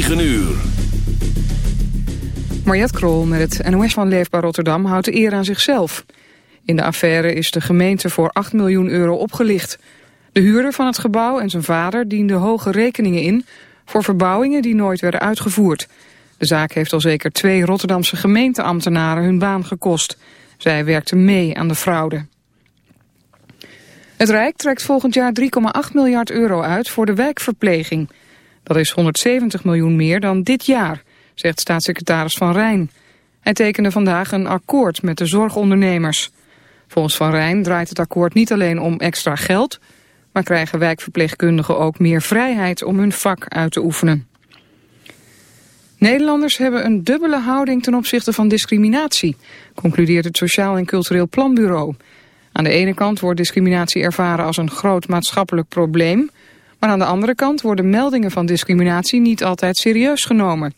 9 uur. Mariette Krol met het NOS van Leefbaar Rotterdam houdt de eer aan zichzelf. In de affaire is de gemeente voor 8 miljoen euro opgelicht. De huurder van het gebouw en zijn vader dienden hoge rekeningen in... voor verbouwingen die nooit werden uitgevoerd. De zaak heeft al zeker twee Rotterdamse gemeenteambtenaren hun baan gekost. Zij werkten mee aan de fraude. Het Rijk trekt volgend jaar 3,8 miljard euro uit voor de wijkverpleging. Dat is 170 miljoen meer dan dit jaar, zegt staatssecretaris Van Rijn. Hij tekende vandaag een akkoord met de zorgondernemers. Volgens Van Rijn draait het akkoord niet alleen om extra geld... maar krijgen wijkverpleegkundigen ook meer vrijheid om hun vak uit te oefenen. Nederlanders hebben een dubbele houding ten opzichte van discriminatie, concludeert het Sociaal en Cultureel Planbureau. Aan de ene kant wordt discriminatie ervaren als een groot maatschappelijk probleem, maar aan de andere kant worden meldingen van discriminatie niet altijd serieus genomen.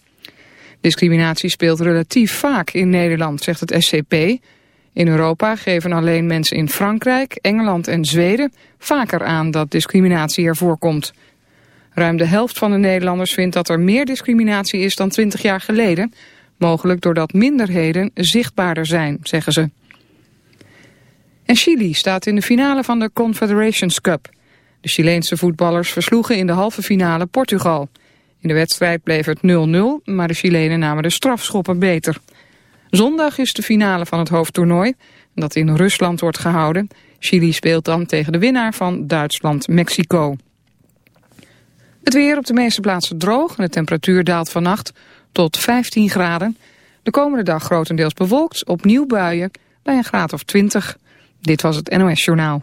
Discriminatie speelt relatief vaak in Nederland, zegt het SCP. In Europa geven alleen mensen in Frankrijk, Engeland en Zweden vaker aan dat discriminatie er voorkomt. Ruim de helft van de Nederlanders vindt dat er meer discriminatie is dan 20 jaar geleden. Mogelijk doordat minderheden zichtbaarder zijn, zeggen ze. En Chili staat in de finale van de Confederations Cup. De Chileense voetballers versloegen in de halve finale Portugal. In de wedstrijd bleef het 0-0, maar de Chilenen namen de strafschoppen beter. Zondag is de finale van het hoofdtoernooi, dat in Rusland wordt gehouden. Chili speelt dan tegen de winnaar van Duitsland-Mexico. Het weer op de meeste plaatsen droog en de temperatuur daalt vannacht tot 15 graden. De komende dag grotendeels bewolkt, opnieuw buien bij een graad of 20. Dit was het NOS Journaal.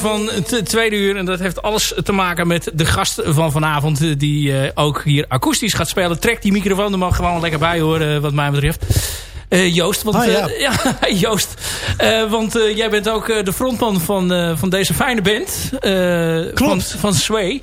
Van het tweede uur. En dat heeft alles te maken met de gast van vanavond. eh, Die eh, ook hier akoestisch gaat spelen. Trek die microfoon er maar gewoon lekker bij hoor, eh, wat mij betreft. Joost, want, Ah, ja. ja, Joost. Want jij bent ook de frontman van, van deze fijne band. Klopt. Van, van Sway.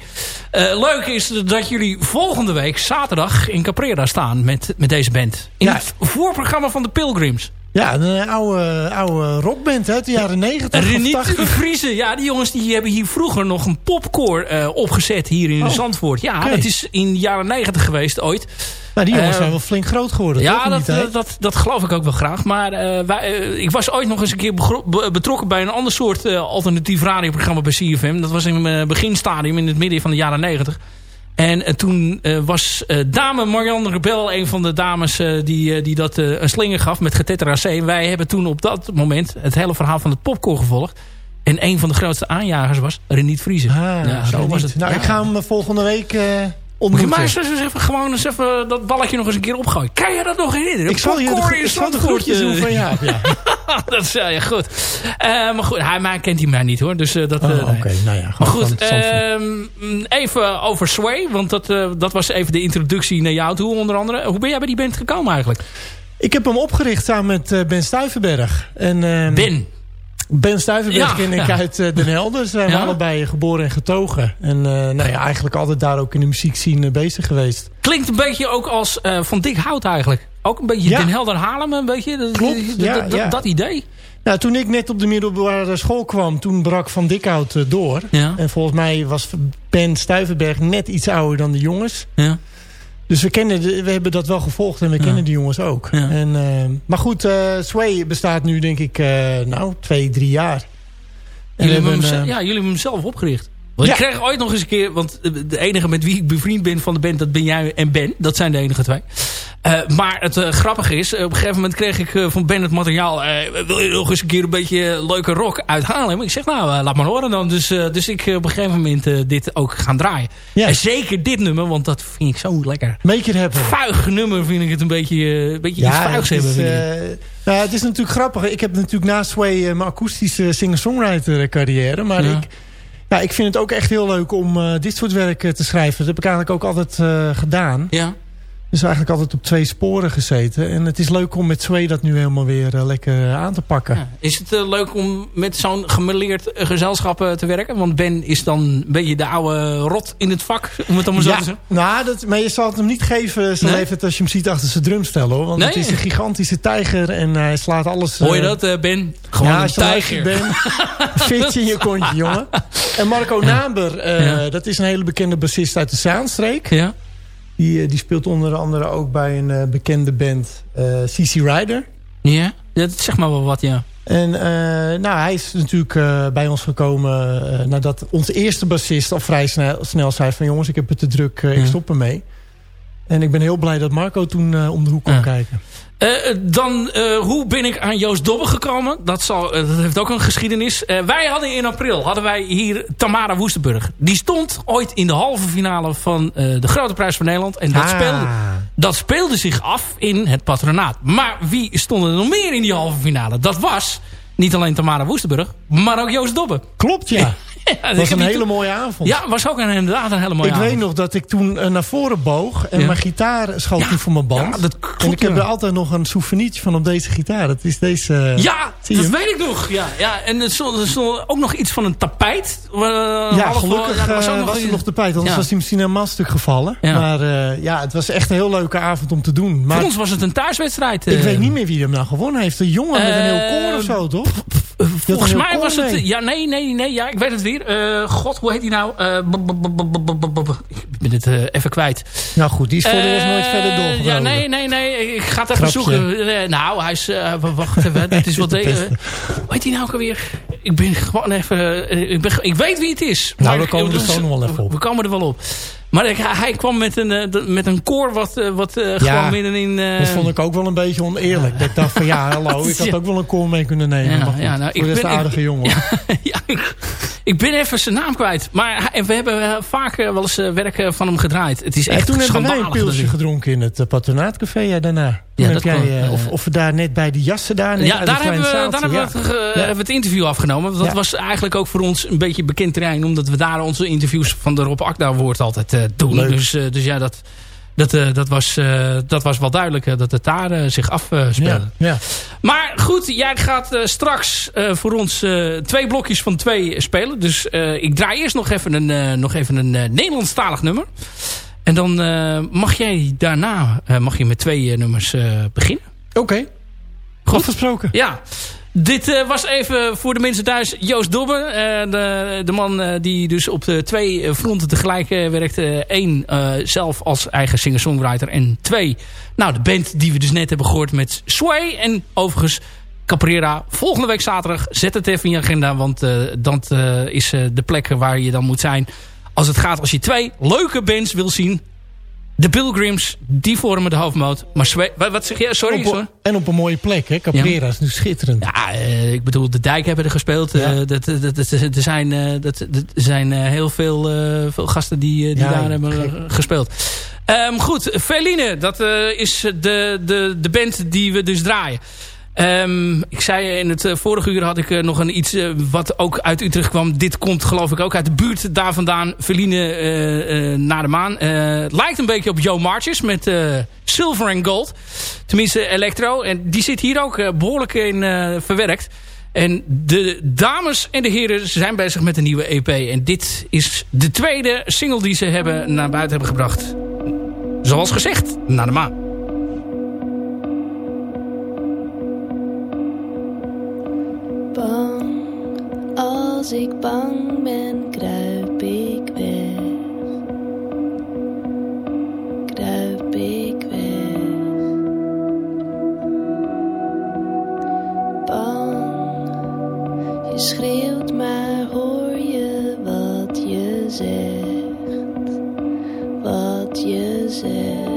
Leuk is dat jullie volgende week zaterdag in Caprera staan met, met deze band. In Ja. het voorprogramma van de Pilgrims. Ja, een eh, oude, oude rockband uit de jaren 90 of Reniet 80. Vriezen. Ja, die jongens die hebben hier vroeger nog een popcore eh, opgezet hier in Oh, Zandvoort. Ja, dat is in de jaren 90 geweest ooit. Nou, die jongens Eh, zijn wel flink groot geworden? Ja, dat, dat, dat geloof ik ook wel graag. Maar wij, ik was ooit nog eens een keer betrokken bij een ander soort alternatief radioprogramma bij CFM. Dat was in mijn beginstadium in het midden van de jaren 90. En eh, toen eh, was eh, dame Marianne Rebel een van de dames die, die dat een slinger gaf met Getetra C. En wij hebben toen op dat moment het hele verhaal van het popcorn gevolgd. En een van de grootste aanjagers was Reniet Vriezen. Ah, ja, zo was het. Nou, Ja. ik ga hem volgende week ontmoeten. maar eens eens even, gewoon eens even dat balletje nog eens een keer opgooien. Kan je dat nog herinneren? ik zal je de, ik zal de Zandvoort, groetjes doen van Jaap, ja. dat is ja, ja, goed. Eh, maar goed, hij maar kent hij mij niet hoor. Dus eh, dat. Oh, eh, Oké, nou ja. Maar goed, ehm, even over Sway. Want dat, dat was even de introductie naar jou toe onder andere. Hoe ben jij bij die band gekomen eigenlijk? ik heb hem opgericht samen met Ben Stuyvenberg. En, ehm, Ben. Ben Stuyvenberg Ja, ken ik ja. uit eh, Den Helder. Ze zijn Ja. allebei geboren en getogen. En eh, nou ja, eigenlijk altijd daar ook in de muziekscene bezig geweest. Klinkt een beetje ook als eh, van dik hout eigenlijk. Ook een beetje. Den Helder Haarlem een beetje. Dat, Klopt, dat- dat, idee. Nou, toen ik net op de middelbare school kwam, toen brak Van Dikhout eh, door. En volgens mij was Ben Stuyvenberg net iets ouder dan de jongens. Ja. Dus we, kennen de- we hebben dat wel gevolgd en we kennen die jongens ook. Ja. En, eh, maar goed, eh, Sway bestaat nu denk ik eh, nou, twee, drie jaar. En Jullie hebben, hem, ja, jullie hebben hem zelf opgericht. Want Ja. ik kreeg ooit nog eens een keer... Want de enige met wie ik bevriend ben van de band... dat ben jij en Ben. Dat zijn de enige twee. Eh, maar het eh, grappige is... op een gegeven moment kreeg ik eh, van Ben het materiaal... eh, wil je nog eens een keer een beetje leuke rock uithalen? Ik zeg nou, eh, laat maar horen dan. Dus, eh, dus ik eh, op een gegeven moment eh, dit ook gaan draaien. Ja. En zeker dit nummer, want dat vind ik zo lekker. Make it happen. Vuig nummer vind ik het een beetje, eh, een beetje iets vuigs het hebben. is, vind ik. eh, nou, het is natuurlijk grappig. Ik heb natuurlijk na Sway eh, mijn akoestische singer-songwriter carrière. Maar Ja. ik, ja, ik vind het ook echt heel leuk om eh, dit soort werk eh, te schrijven. Dat heb ik eigenlijk ook altijd eh, gedaan. Ja. Dus eigenlijk altijd op twee sporen gezeten. En het is leuk om met Sway dat nu helemaal weer eh, lekker eh, aan te pakken. Ja. Is het eh, leuk om met zo'n gemeleerd gezelschap te werken? Want Ben is dan een beetje de oude rot in het vak, om het allemaal zo te zeggen. nou, dat, maar je zal het hem niet geven, Nee? leven, als je hem ziet achter zijn drumstel hoor. Want Nee? het is een gigantische tijger en hij slaat alles... Hoor je dat, Ben? Gewoon ja, een tijger. Ben, Fitje in je kontje, jongen. En Marco Ja. dat is een hele bekende bassist uit de Zaanstreek. Ja? Die, eh, die speelt onder andere ook bij een eh, bekende band, eh CC Rider. Ja? Dat zeg maar wel wat, ja. En nou, hij is natuurlijk bij ons gekomen eh, nadat onze eerste bassist al vrij snel, snel zei van... jongens, ik heb het te druk, ik stop ermee. En ik ben heel blij dat Marco toen om de hoek kwam Ja. kijken. Eh, dan, eh, hoe ben ik aan Joost Dobbe gekomen? Dat, zal, eh, dat heeft ook een geschiedenis. Wij hadden in april hadden wij hier Tamara Woestenburg. Die stond ooit in de halve finale van de Grote Prijs van Nederland. En dat, Ah. speelde, dat speelde zich af in het patronaat. Maar wie stonden er nog meer in die halve finale? Dat was niet alleen Tamara Woestenburg, maar ook Joost Dobbe. Klopt, ja. Ja, ik was een hele mooie avond. Ja, was ook een, inderdaad een hele mooie ik avond. weet nog dat ik toen eh, naar voren boog en Ja. mijn gitaar schoot toen voor mijn band. Ja, dat klopt, en ik heb er altijd nog een souvenirtje van op deze gitaar. Dat is deze... eh, Ja, dat weet ik nog. Ja, ja. En er stond, er ook nog iets van een tapijt. Eh, Ja, gelukkig ja, er was ook nog was er een- nog de pijt. Anders was hij misschien helemaal stuk gevallen. Maar ja, het was echt een heel leuke avond om te doen. Maar Voor ons was het een thuiswedstrijd. ik weet niet meer wie hem nou gewonnen heeft. Een jongen met een heel koor of zo, toch? Volgens een mij was het... Ja, nee, nee, nee. Ja, ik weet het weer. Eh, God, hoe heet hij nou? Eh, ik ben het eh, even kwijt. Nou goed, die is voor de rest nooit Eh, verder doorgebroken. Ja, nee, nee, nee. Ik ga het even zoeken. Eh, nou, hij is... eh, wacht even. Dit is wat... Eh, hoe heet hij nou ook alweer? Ik ben gewoon even... eh, ik, ben, ik weet wie het is. Nou, we komen er zo nog wel even op. We komen er wel op. Maar ik- hij kwam met een, eh, met een koor wat, eh, wat gewoon middenin... eh, Dat vond ik ook wel een beetje oneerlijk. Dat ik dacht van ja, hallo, ik had ook wel een koor mee kunnen nemen. Ja, maar goed, nou, ik ben- een aardige ik- jongen. ja, ik, Ik ben even zijn naam kwijt. Maar we hebben eh, vaak eh, wel eens eh, werk van hem gedraaid. Het is En echt toen hebben wij een pilsje gedronken in het patronaatcafé ja, daarna. Toen Ja, dat jij, of, of we daar net bij die jassen daar... Ja, daar hebben, we, daar hebben, we het, Ja. hebben we het interview afgenomen. Want dat Ja. was eigenlijk ook voor ons een beetje bekend terrein. Omdat we daar onze interviews van de Rob Akda woord altijd doen. Leuk. Dus, dus ja, dat, dat, eh, dat, was, eh, dat was wel duidelijk dat het daar eh, zich afspeelde. Ja, ja. Maar goed, jij gaat straks voor ons twee blokjes van twee spelen. Dus ik draai eerst nog even een, nog even een Nederlandstalig nummer. En dan mag jij daarna mag je met twee nummers beginnen. Oké, Goed. afgesproken. Ja, dit eh, was even voor de mensen thuis Joost Dobbe. eh, de, de man eh, die dus op de twee fronten tegelijk werkte. Eén, zelf als eigen singer-songwriter. En twee, nou de band die we dus net hebben gehoord met Sway. En overigens Caprera. Volgende week zaterdag. Zet het even in je agenda. Want dat is de plek waar je dan moet zijn. Als het gaat als je twee leuke bands wil zien. De Pilgrims, die vormen de hoofdmoot. Maar wat, zeg je? Sorry, Op- sorry. en op een mooie plek, hè. Caprera is nu schitterend. Ja, eh, ik bedoel, de Dijk hebben er gespeeld. Eh, Ja. dat, dat, dat, dat- er zijn, eh, dat, er zijn heel veel, veel gasten die, die Ja, daar hebben gek. gespeeld. Ehm, goed, Feline, dat is de, de, de band die we dus draaien. Ehm, ik zei in het eh, vorige uur had ik eh, nog een iets eh, wat ook uit Utrecht kwam. Dit komt geloof ik ook uit de buurt daar vandaan. Eh, naar de maan. Het lijkt een beetje op Joe Marches met Silver and Gold. Tenminste electro. En die zit hier ook eh, behoorlijk in verwerkt. En de dames en de heren zijn bezig met een nieuwe EP. En dit is de tweede single die ze hebben naar buiten hebben gebracht. Zoals gezegd, naar de maan. Bang, als ik bang ben, kruip ik weg. Kruip ik weg. Bang, je schreeuwt, maar hoor je wat je zegt. Wat je zegt.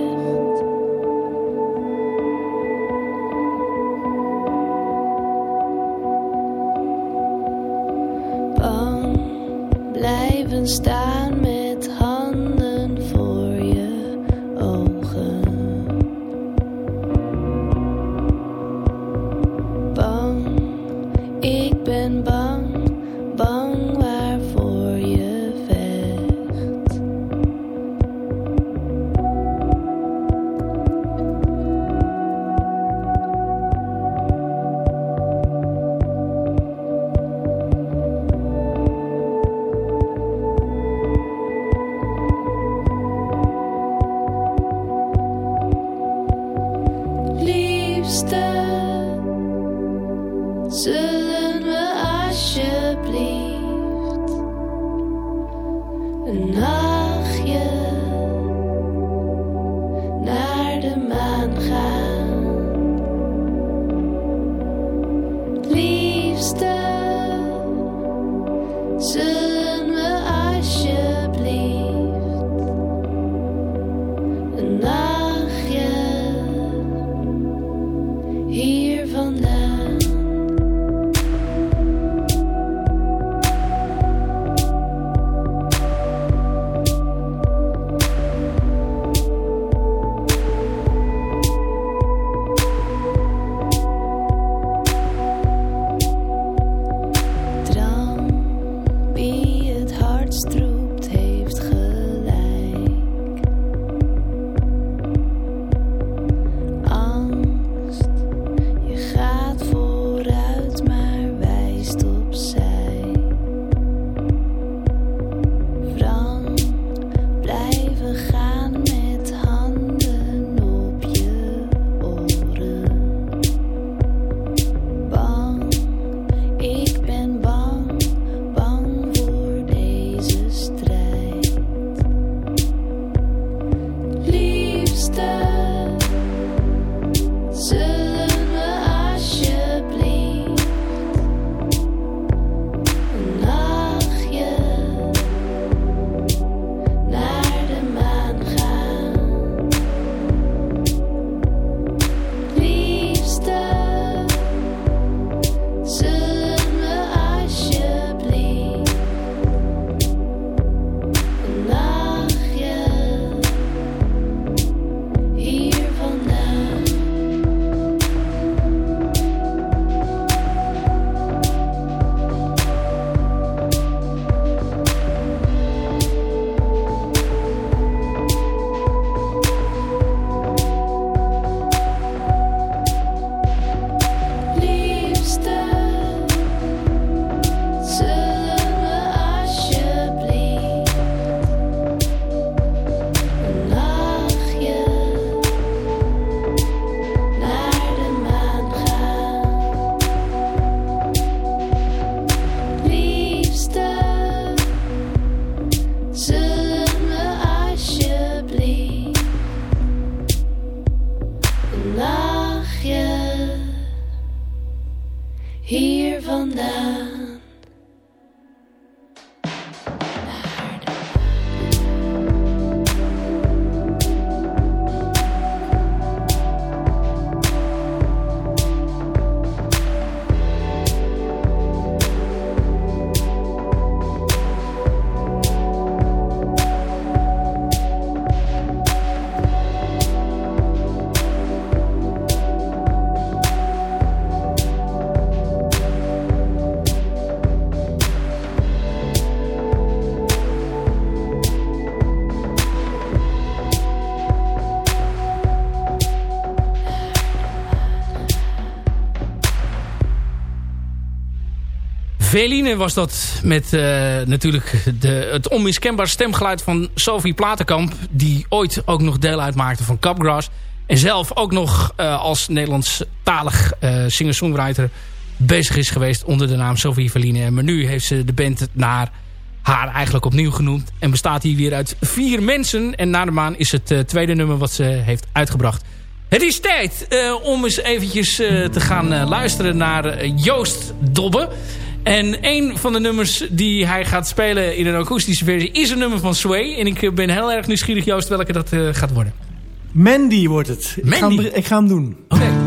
Staan met handen Veline was dat met uh, natuurlijk de, het onmiskenbaar stemgeluid van Sophie Platenkamp. Die ooit ook nog deel uitmaakte van Capgrass. En zelf ook nog uh, als Nederlandstalig uh, singer-songwriter bezig is geweest onder de naam Sophie Veline. Maar nu heeft ze de band naar haar eigenlijk opnieuw genoemd. En bestaat hier weer uit vier mensen. En na de maan is het tweede nummer wat ze heeft uitgebracht. Het is tijd om eens eventjes te gaan luisteren naar Joost Dobbe. En een van de nummers die hij gaat spelen in een akoestische versie is een nummer van Sway. En ik ben heel erg nieuwsgierig, Joost, welke dat uh, gaat worden. Mandy wordt het. Mandy? Ik, ga hem, ik ga hem doen. Oké. Okay.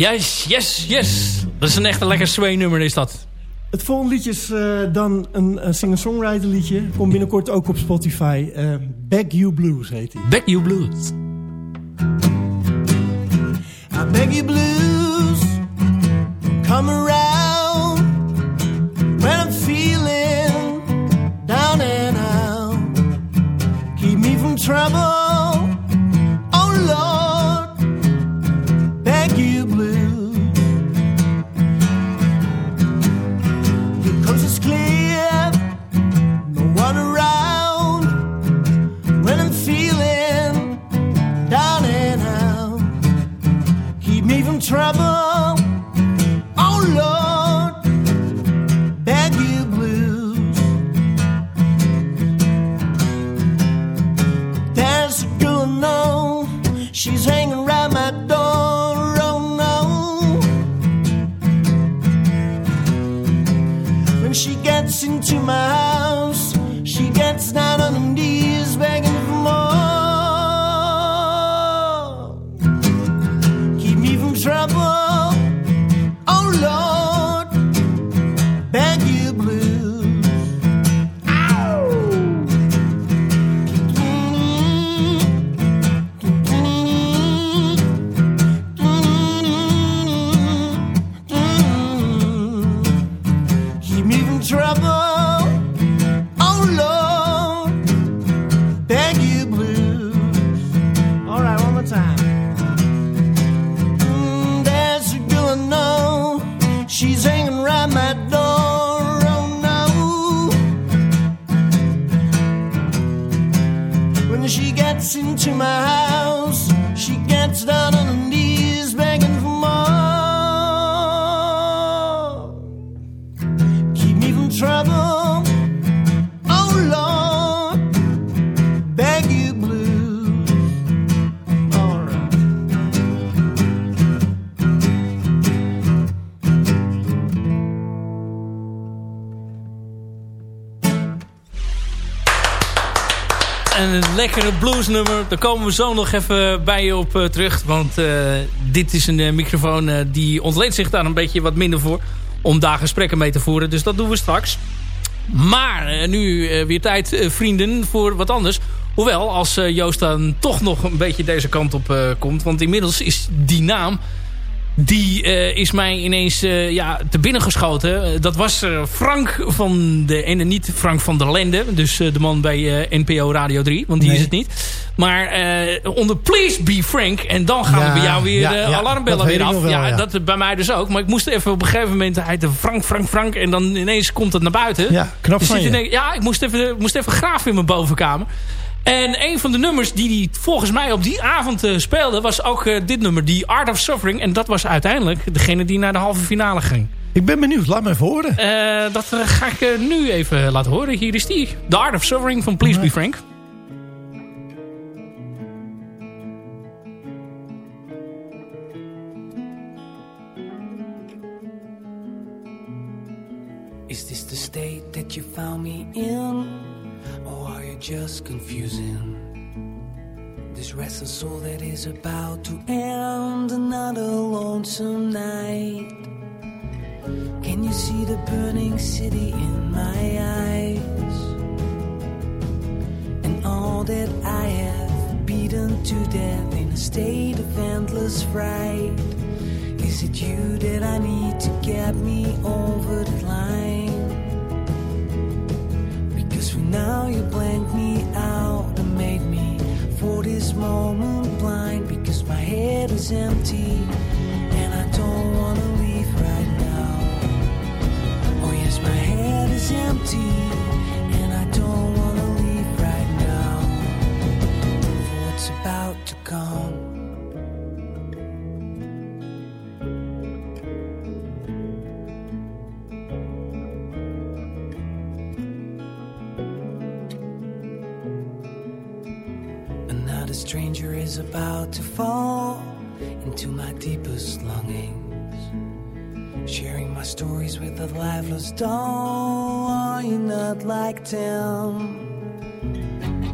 Yes, yes, yes. Dat is een echt een lekker sway nummer is dat. Het volgende liedje is uh, dan een, een singer-songwriter liedje. Komt binnenkort ook op Spotify. Uh, Back You Blues heet hij. Back You Blues. I beg you blues. Come around. When I'm feeling down and out. Keep me from trouble. trouble. Oh Lord, beg you blues. There's a girl now, she's hanging around my door. Oh no. When she gets into my house, she gets down. Lekkere bluesnummer. Daar komen we zo nog even bij je op eh, terug. Want eh, dit is een eh, microfoon die ontleent zich daar een beetje wat minder voor. Om daar gesprekken mee te voeren. Dus dat doen we straks. Maar nu weer tijd, vrienden, voor wat anders. Hoewel, als Joost dan toch nog een beetje deze kant op komt. Want inmiddels is die naam... Die eh, is mij ineens eh, ja, te binnen geschoten. Eh, dat was Frank van de... En niet Frank van der Lende. Dus de man bij NPO Radio 3. Want die Nee. is het niet. Maar onder Please Be Frank. En dan gaan we bij jou weer ja, alarmbellen weer af. wel, ja, dat bij mij dus ook. Maar ik moest even op een gegeven moment... Hij Frank, Frank, Frank. En dan ineens komt het naar buiten. Ja, knap Dus van je. ja, ik moest even, moest even graven in mijn bovenkamer. En een van de nummers die hij volgens mij op die avond eh, speelde... was ook eh, dit nummer, The Art of Suffering. En dat was uiteindelijk degene die naar de halve finale ging. Ik ben benieuwd, laat me even horen. Eh, dat ga ik nu even laten horen. Hier is die. The Art of Suffering van Please Be Frank. Is this the state that you found me in? Or just confusing? This restless soul that is about to end another lonesome night. Can you see the burning city in my eyes? And all that I have beaten to death in a state of endless fright. Is it you that I need to get me over is empty like?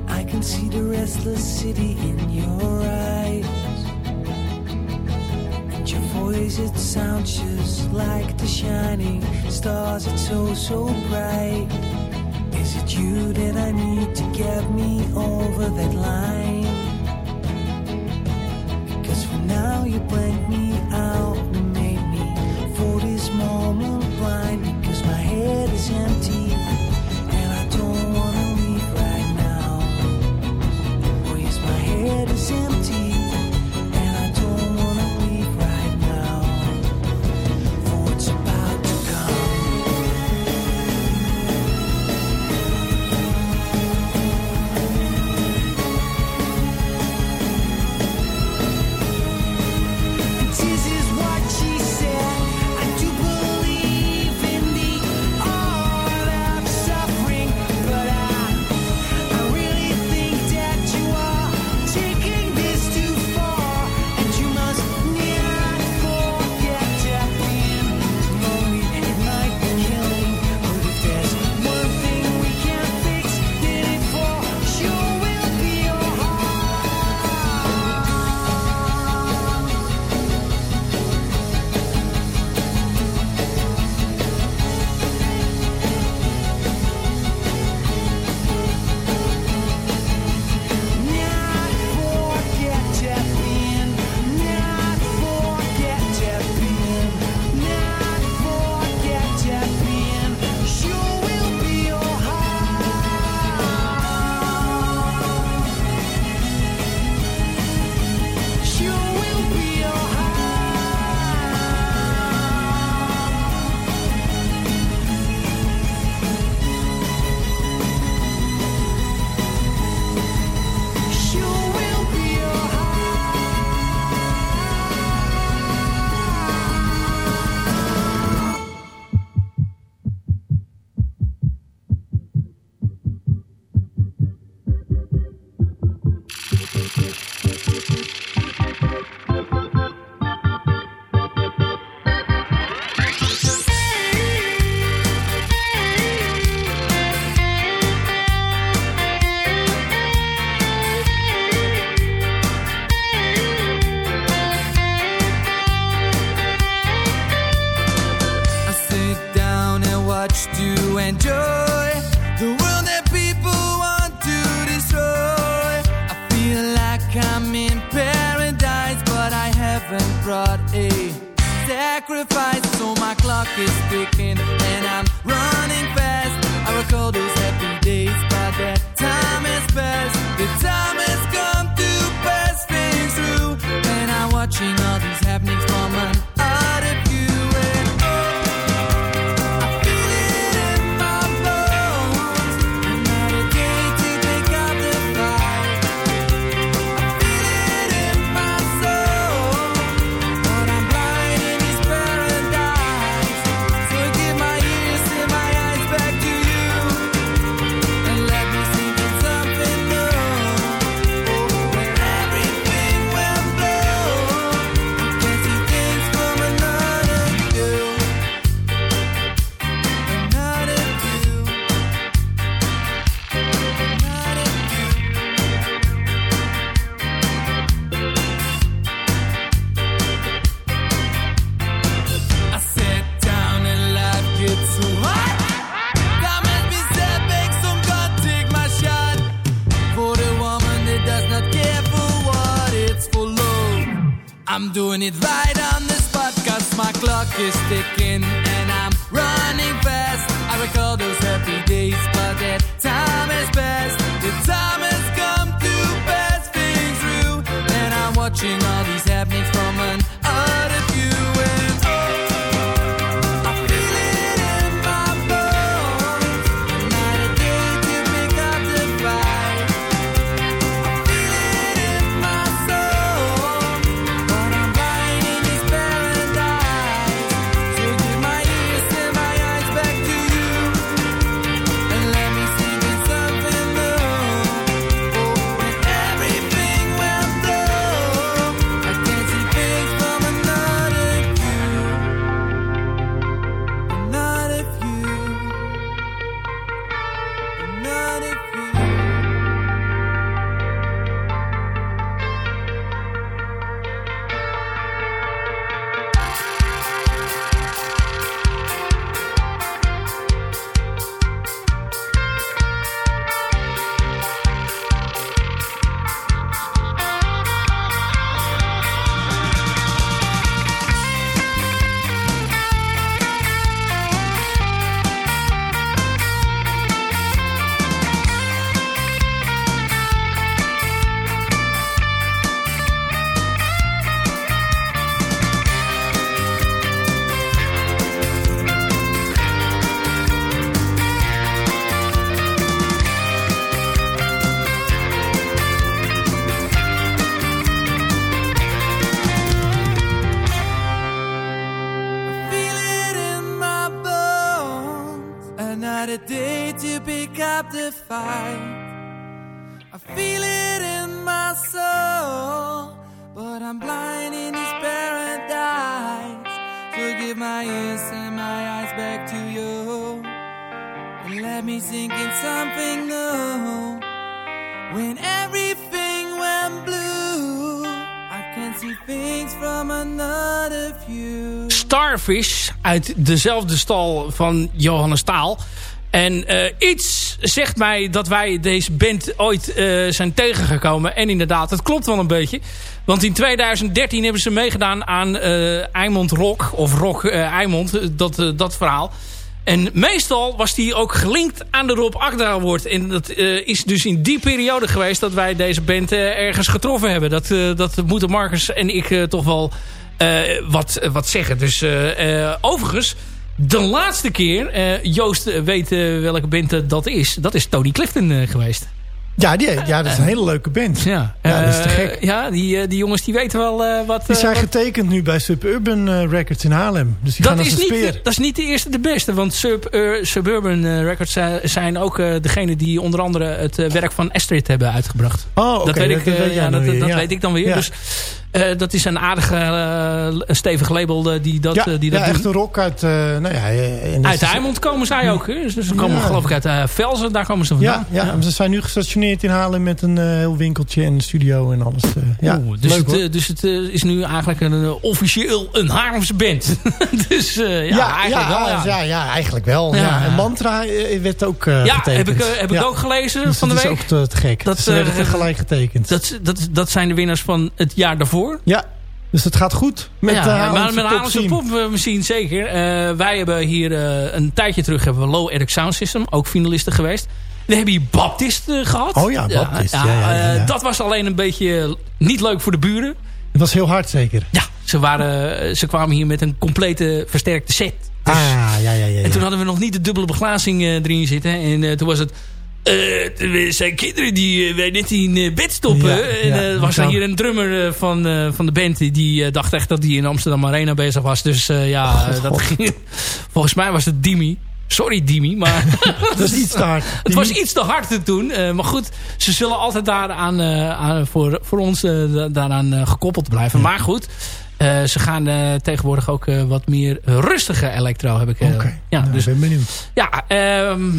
I can see the restless city in your eyes. And your voice, it sounds just like the shining stars. It's so, so bright. Is it you that I need to get me over that line? Because for now you blank me watching all these I'm blind in this paradise. So give my ears and my eyes back to you, and let me sink in something new. When everything went blue, I can see things from another view. Starfish uit dezelfde stal van Johannes Taal. En eh, iets zegt mij dat wij deze band ooit eh, zijn tegengekomen. En inderdaad, het klopt wel een beetje. Want in 2013 hebben ze meegedaan aan eh Eimond Rock. Of Rock eh Eimond, dat, dat verhaal. En meestal was die ook gelinkt aan de Rob Akda Award. En dat is dus in die periode geweest dat wij deze band ergens getroffen hebben. Dat, dat moeten Marcus en ik toch wel wat, wat zeggen. Dus overigens, de laatste keer, eh, Joost weet eh, welke band eh, dat is. Dat is Tony Clifton eh, geweest. Ja, die, ja, dat is een hele leuke band. Ja, Ja, dat is te Eh, gek. ja, die, eh, die jongens die weten wel eh, wat... Die eh, zijn wat- getekend nu bij Suburban eh, Records in Haarlem. Dus die gaan dat is, niet, de- dat is niet de eerste de beste. Want Sub, eh, Suburban eh, Records zijn- ook eh, degene die onder andere het eh, werk van Astrid hebben uitgebracht. Oh, oké. dat weet ik, eh, weet ja, dan dat, weer, dat weet ik dan weer. Ja. Dus eh, dat is een aardige, een stevig label die dat, ja, eh, die dat ja, echt een rock uit... nou ja, dat Uit is- Eimond komen zij ook. Hè? Dus ze komen Ja. geloof ik uit Velzen. Daar komen ze vandaan. Ja, ja, Ze zijn nu gestationeerd in Haarlem met een heel winkeltje en een studio en alles. ja, Oeh, dus, leuk, het, dus het is nu eigenlijk een, officieel een Haarlemse band. dus ja, eigenlijk wel. Ja, ja, eigenlijk wel. Ja. En Mantra werd ook Ja, getekend. heb ik, heb ik ook gelezen Dus van de dat week. is ook te, te gek. Dat, Dat, Ze werden tegelijk getekend. Dat, dat, dat zijn de winnaars van het jaar daarvoor. Ja, Dus het gaat goed met ja, de maar Haarlemse met de popmachine zeker. Eh, wij hebben hier eh, een tijdje terug hebben we Low Eric Sound System. Ook finalisten geweest. We hebben hier Baptist eh, gehad. Oh ja, Baptist, ja, ja, eh, dat was alleen een beetje niet leuk voor de buren. Het was heel hard zeker. Ja, ze, waren, eh, ze kwamen hier met een complete versterkte set. Dus- ah, ja, ja, ja. En toen hadden we nog niet de dubbele beglazing eh, erin zitten. En eh, toen was het... eh, er zijn kinderen die eh, wij net in eh, bed stoppen. Ja, en ja, eh, was er dat hier een drummer eh, van, eh, van de band. Die, eh, dacht echt dat hij in Amsterdam Arena bezig was. Dus eh, ja, eh, dat ging, volgens mij was het Dimi. Sorry Dimi, maar Dat is iets te hard. het was iets te hard te doen. Eh, maar goed, ze zullen altijd daaraan, eh, aan, voor, voor ons eh, da- daaraan eh, gekoppeld blijven. Maar goed, eh, ze gaan eh, tegenwoordig ook eh, wat meer rustige electro. Heb ik, eh, ja, nou, dus ben benieuwd. ja, ehm,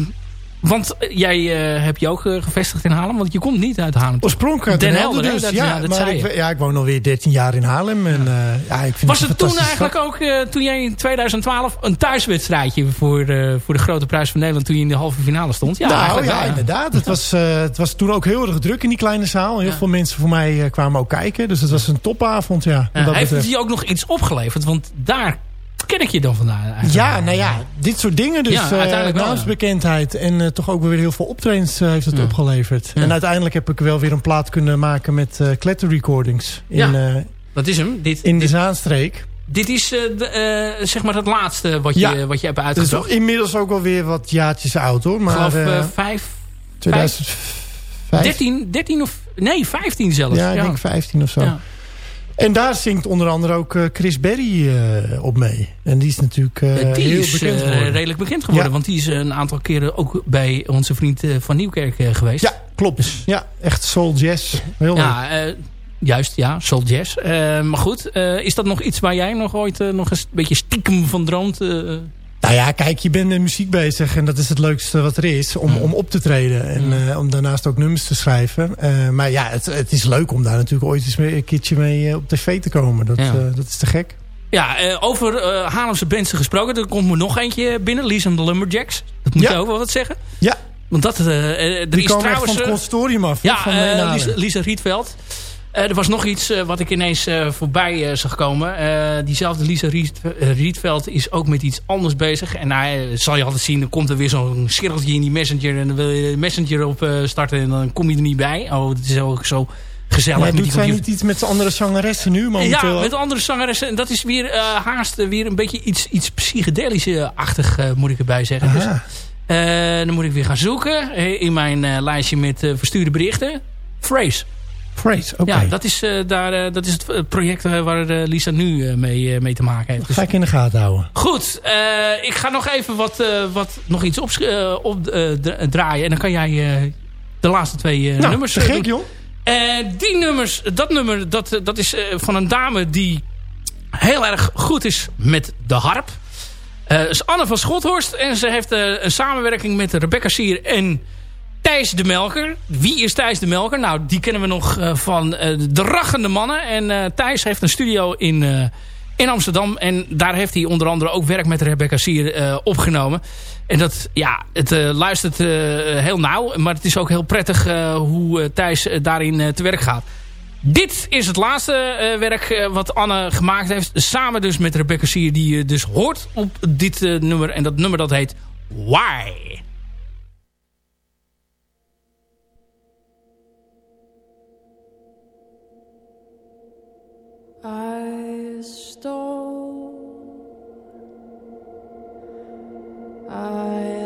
want jij eh, hebt je ook eh, gevestigd in Haarlem. Want je komt niet uit Haarlem. Oorspronkelijk uit Den Helder, dus. Dat- ja, ja, dat maar zei ik, ja, ik woon alweer 13 jaar in Haarlem. En, ja. ja, ik vind Was het toen eigenlijk ook, eh, toen jij in 2012 een thuiswedstrijdje voor, eh, voor de grote prijs van Nederland, toen je in de halve finale stond? Ja, nou ja, inderdaad. Het was, eh, het was toen ook heel erg druk in die kleine zaal. Heel veel mensen voor mij eh, kwamen ook kijken. Dus het was een topavond, ja. heeft het je ook nog iets opgeleverd? Want daar ken ik je dan vandaan eigenlijk. Ja, nou ja, dit soort dingen. Dus Ja, eh, uiteindelijk wel, ja. naamsbekendheid. En eh, toch ook weer heel veel optredens eh, heeft het Ja. opgeleverd. Ja. En uiteindelijk heb ik wel weer een plaat kunnen maken met eh Kletter Recordings. In, Ja. eh, Dat is hem. Dit, in de Zaanstreek. dit is eh, de, eh, zeg maar het laatste wat je, wat je hebt is uitgezocht. toch inmiddels ook wel weer wat jaartjes oud hoor. Ik Maar geloof eh, eh, vijf, 2005. 13, 13 of... Nee, 15 zelfs. Ja, ik denk 15 of zo. En daar zingt onder andere ook eh, Chris Berry eh, op mee. En die is natuurlijk eh, die heel is bekend redelijk bekend geworden. Ja. Want die is een aantal keren ook bij onze vriend van Nieuwkerk geweest. Ja, klopt. Ja, echt soul jazz. Heel ja juist, ja, Soul Jazz. Maar goed, is dat nog iets waar jij nog ooit nog eens een beetje stiekem van droomt? Nou ja, kijk, je bent met muziek bezig en dat is het leukste wat er is. Om, om op te treden en eh, om daarnaast ook nummers te schrijven. Eh, maar ja, het, het is leuk om daar natuurlijk ooit eens mee, een keertje mee eh, op tv te komen. Dat, Ja. dat is te gek. Ja, over Haarlemse bands gesproken. Er komt me nog eentje binnen. Lisa and the Lumberjacks. Dat moet Ja. je ook wel wat zeggen. Ja, Want dat, er die is trouwens... van het consortium af. Ja. Lisa, Lisa Rietveld. Eh, er was nog iets eh, wat ik ineens eh, voorbij zag komen. Diezelfde Lisa Riet, Rietveld is ook met iets anders bezig. En hij zal je altijd zien, dan komt er weer zo'n cirkeltje in die messenger. En dan wil je de messenger op starten en dan kom je er niet bij. Oh, het is ook zo gezellig. Met doet die zij niet iets met andere zangeressen nu momenteel? Ja, met andere zangeressen. En dat is weer haast weer een beetje iets, iets psychedelisch-achtig, moet ik erbij zeggen. Dus, dan moet ik weer gaan zoeken in mijn lijstje met verstuurde berichten. Phrase. Phrase, oké. Ja, dat is, eh, daar, eh, dat is het eh, project waar Lisa nu mee, mee te maken heeft. Dat ga ik in de gaten houden. goed, ik ga nog even wat, wat nog iets op, eh, op draaien. En dan kan jij de laatste twee nou, nummers te gek joh. Die nummers, dat nummer, dat, dat is van een dame die heel erg goed is met de harp. Is Anne van Schothorst. En ze heeft een samenwerking met Rebecca Sier en Thijs de Melker. Wie is Thijs de Melker? Nou, die kennen we nog eh, van eh, De Rachende Mannen. En eh, Thijs heeft een studio in, in Amsterdam. En daar heeft hij onder andere ook werk met Rebecca Sier opgenomen. En dat, ja, het luistert heel nauw. Maar het is ook heel prettig hoe Thijs daarin te werk gaat. Dit is het laatste werk wat Anne gemaakt heeft. Samen dus met Rebecca Sier die je dus hoort op dit nummer. En dat nummer dat heet Why. I stole. I,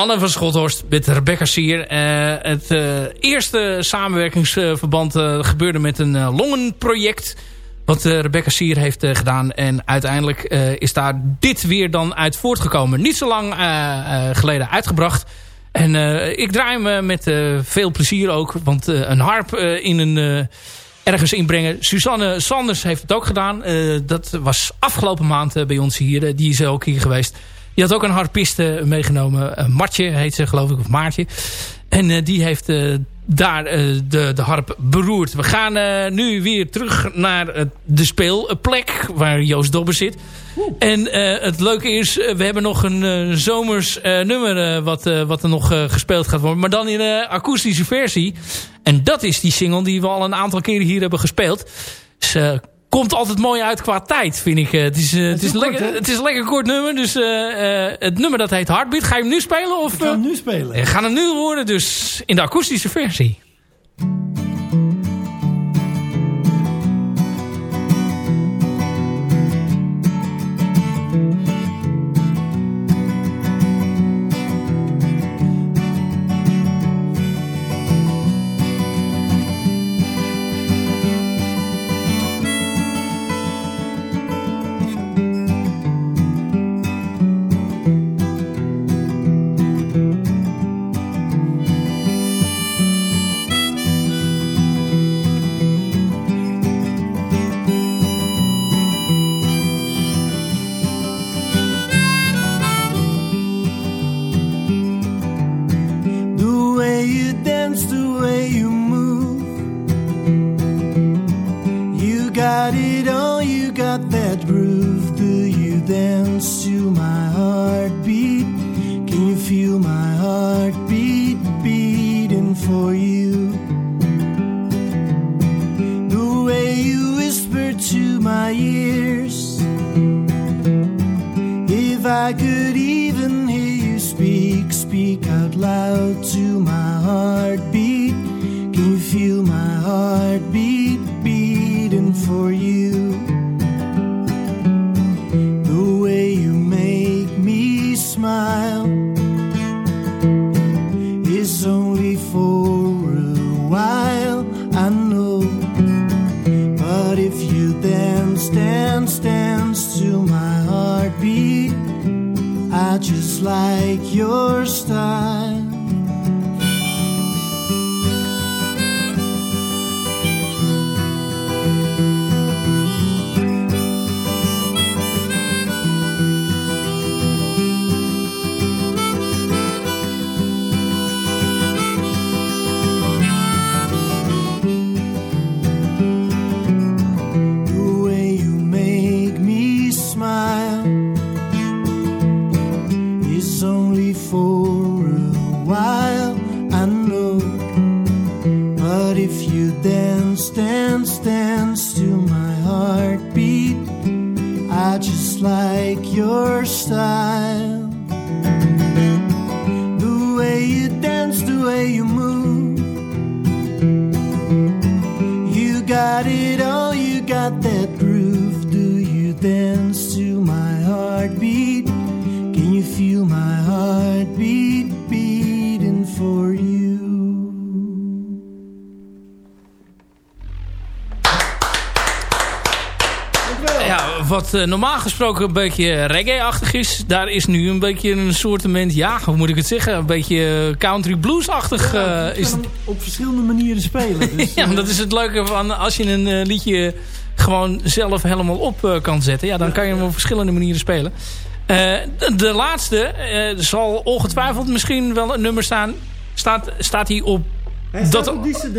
Anne van Schothorst met Rebecca Sier. Eh, het eh, eerste samenwerkingsverband eh, gebeurde met een longenproject. Wat Rebecca Sier heeft gedaan. En uiteindelijk is daar dit weer dan uit voortgekomen. Niet zo lang geleden uitgebracht. En ik draai eh, met veel plezier ook. Want een harp in een... ergens inbrengen. Suzanne Sanders heeft het ook gedaan. Dat was afgelopen maand bij ons hier. Die is ook hier geweest. Die had ook een harpiste meegenomen. Uh, Martje heet ze geloof ik. Of Maartje. En eh, die heeft eh, daar eh, de, de harp beroerd. We gaan eh, nu weer terug naar eh, de speelplek. Waar Joost Dobber zit. En eh, het leuke is, eh, we hebben nog een eh, zomers eh, nummer eh, wat, eh, wat er nog eh, gespeeld gaat worden. Maar dan in een akoestische versie. En dat is die single die we al een aantal keren hier hebben gespeeld. Eh, komt altijd mooi uit qua tijd, vind ik. Eh, het, is, eh, het, is lekker, het is een lekker kort nummer. Dus eh, het nummer dat heet Heartbeat. Ga je hem nu spelen? Of, Ik ga hem nu spelen. we gaan hem nu horen, dus in de akoestische versie. Wat eh, normaal gesproken een beetje reggae-achtig is... daar is nu een beetje een soortement... ja, hoe moet ik het zeggen? Een beetje eh, country blues-achtig Ja, eh, is kan het. op verschillende manieren spelen. Dus, Ja, dat is het leuke van als je een liedje gewoon zelf helemaal op kan zetten. Ja, dan kan je hem op verschillende manieren spelen. De, de laatste zal ongetwijfeld misschien wel een nummer staan. Staat, staat hij op... Hij dat- op die cd,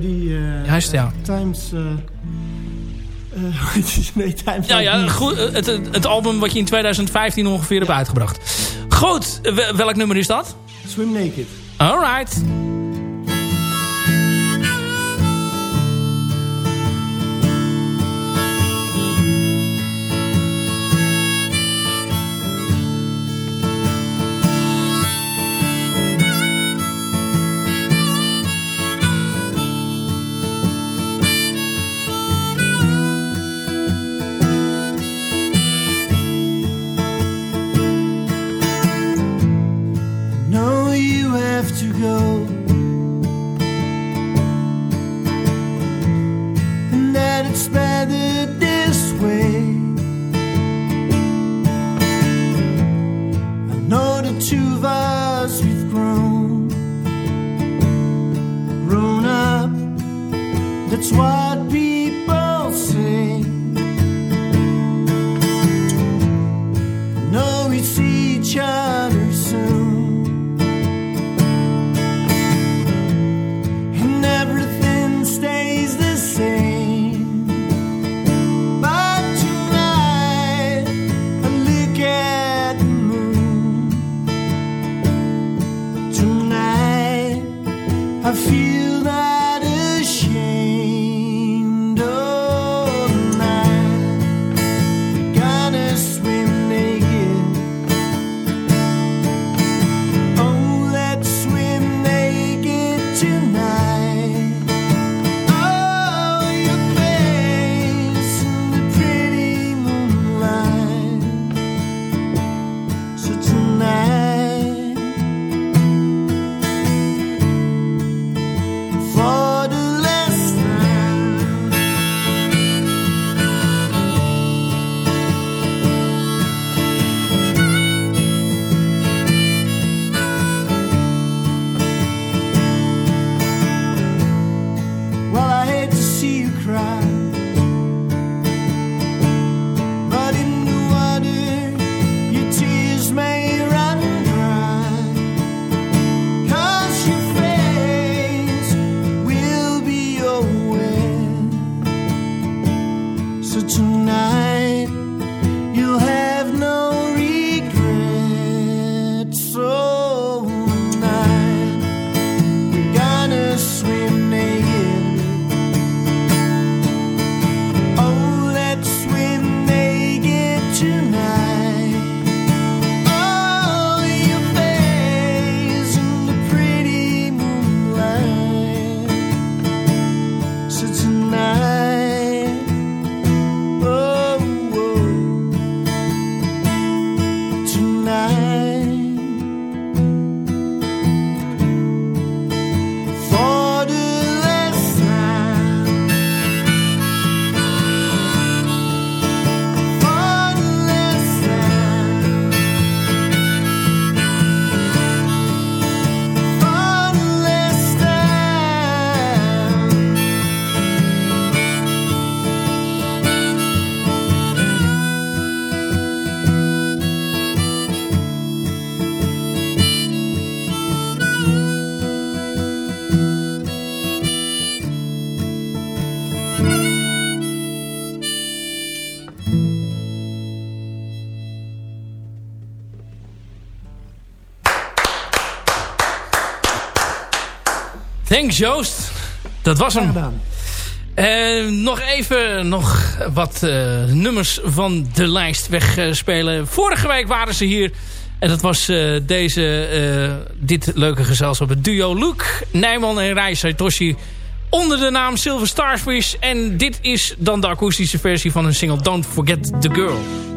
die... Juist, ja. Times... eh Times Ja, goed, eh, het, het, album wat je in 2015 ongeveer hebt uitgebracht. Goed, eh, wel- welk nummer is dat? Swim Naked. Alright. Joost. Dat was hem. nog even nog wat eh, nummers van de lijst wegspelen. Vorige week waren ze hier. En dat was eh, deze, eh, dit leuke gezelschap. Het duo Luke, Nijman en Rai Saitoshi. Onder de naam Silver Starfish. En dit is dan de akoestische versie van hun single Don't Forget the Girl.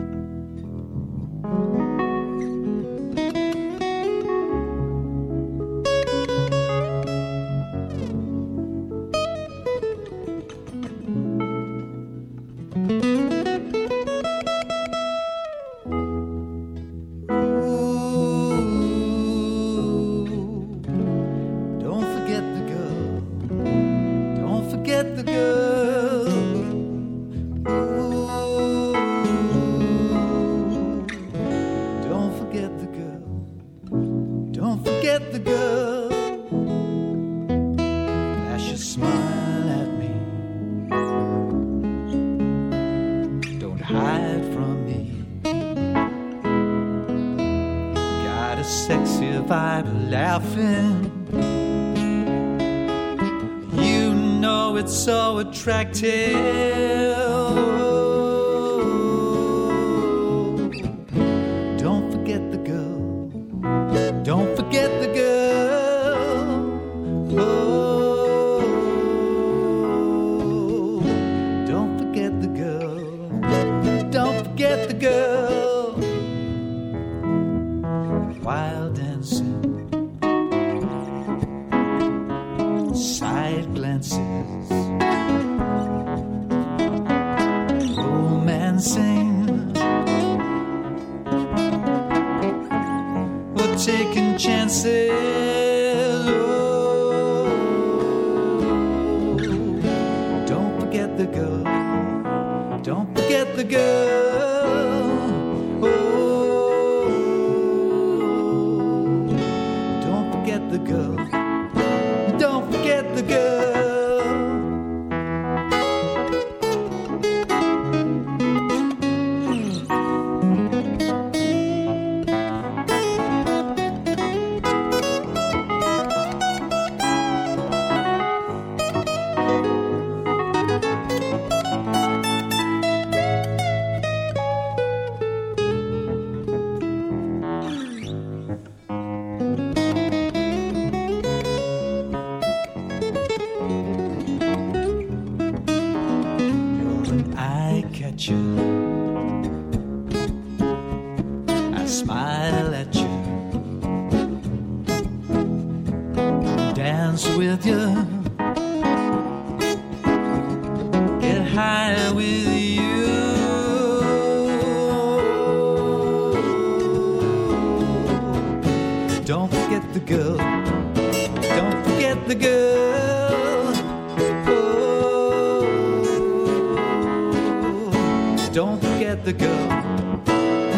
Don't forget the girl.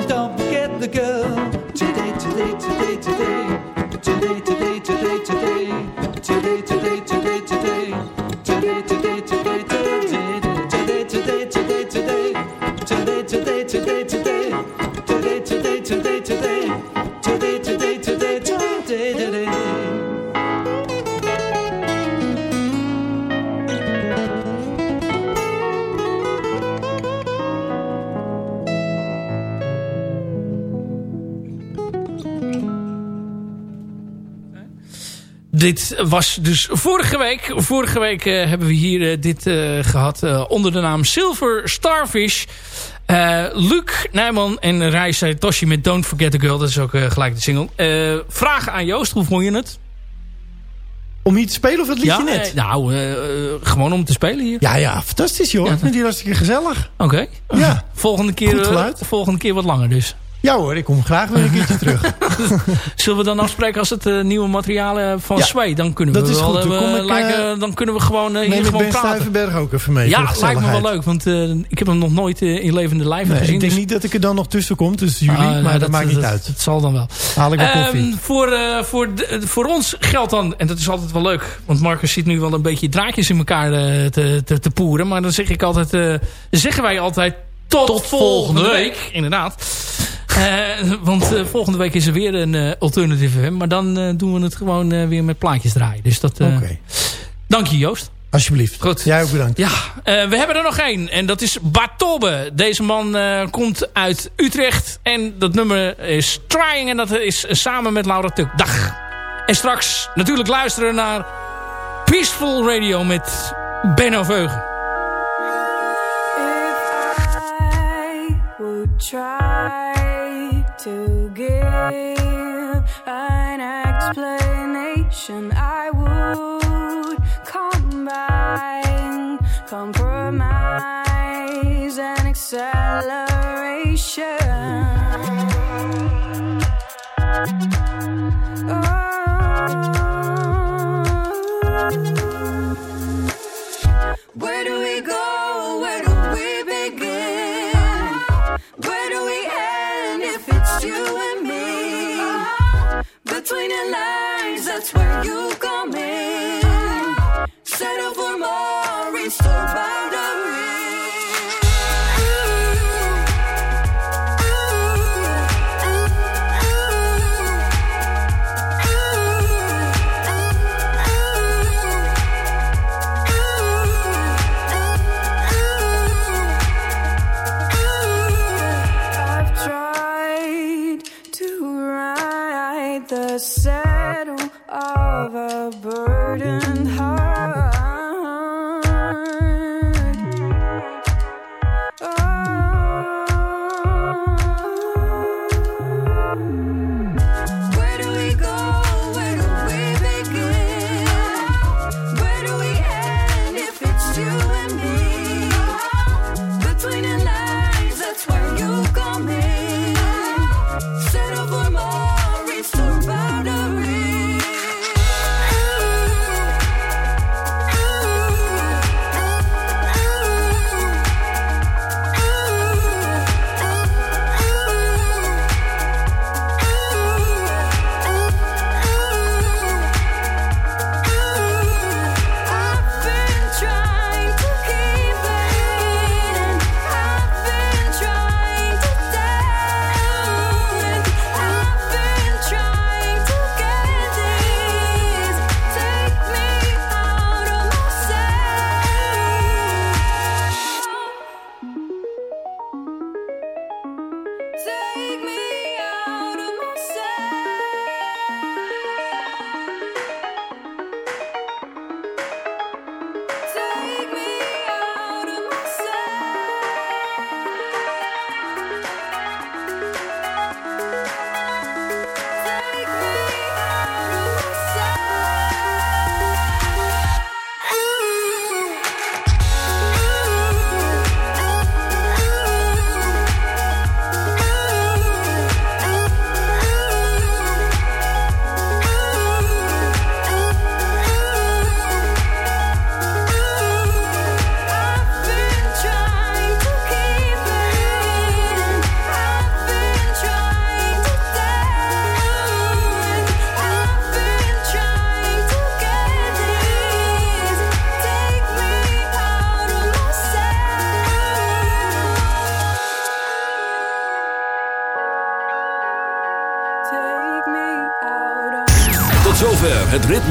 Don't forget the girl. Today, today, today, today. Dit was dus vorige week. Vorige week eh, hebben we hier eh, dit eh, gehad eh, onder de naam Silver Starfish. Luc Nijman en Reis Toshi met Don't Forget the Girl. Dat is ook gelijk de single. Vragen aan Joost, hoe vond je het? Om hier te spelen of het liedje net? eh, nou, gewoon om te spelen hier. Ja, ja, fantastisch joh. Ja. Ik vind die hartstikke gezellig. Oké. Ja. Volgende keer, volgende keer wat langer dus. Ja hoor, ik kom graag weer een keertje terug. Zullen we dan afspreken als het eh, nieuwe materiaal eh, van Ja, Sway? Dan kunnen we dat is wel, goed. eh, Dan kom ik, lijken- dan kunnen we gewoon hier gewoon Ben praten. Stuyvenberg ook even mee Ja, lijkt me wel leuk, want ik heb hem nog nooit in levende lijven Nee, gezien. ik denk dus- niet dat ik er dan nog tussen kom tussen jullie, Ah, maar dat, maakt niet dat, uit. Dat zal dan wel. Haal ik wel Ehm, koffie. voor, voor, voor ons geldt dan, en dat is altijd wel leuk... want Marcus zit nu wel een beetje draadjes in elkaar te, te, te poeren... maar dan zeg ik altijd, zeggen wij altijd tot, volgende week. Inderdaad. Eh, want eh, volgende week is er weer een eh, Alternative FM. Maar dan eh, doen we het gewoon eh, weer met plaatjes draaien. Dus dat... eh, Oké, Dank je Joost. alsjeblieft. Goed. Jij ook bedankt. Ja, eh, we hebben er nog één. En dat is Batobe. Deze man eh, komt uit Utrecht. En dat nummer is Trying. En dat is samen met Laura Tuk. Dag. En straks natuurlijk luisteren naar Peaceful Radio met Benno Veugen. Try to give an explanation. I would combine compromise and acceleration. Oh. You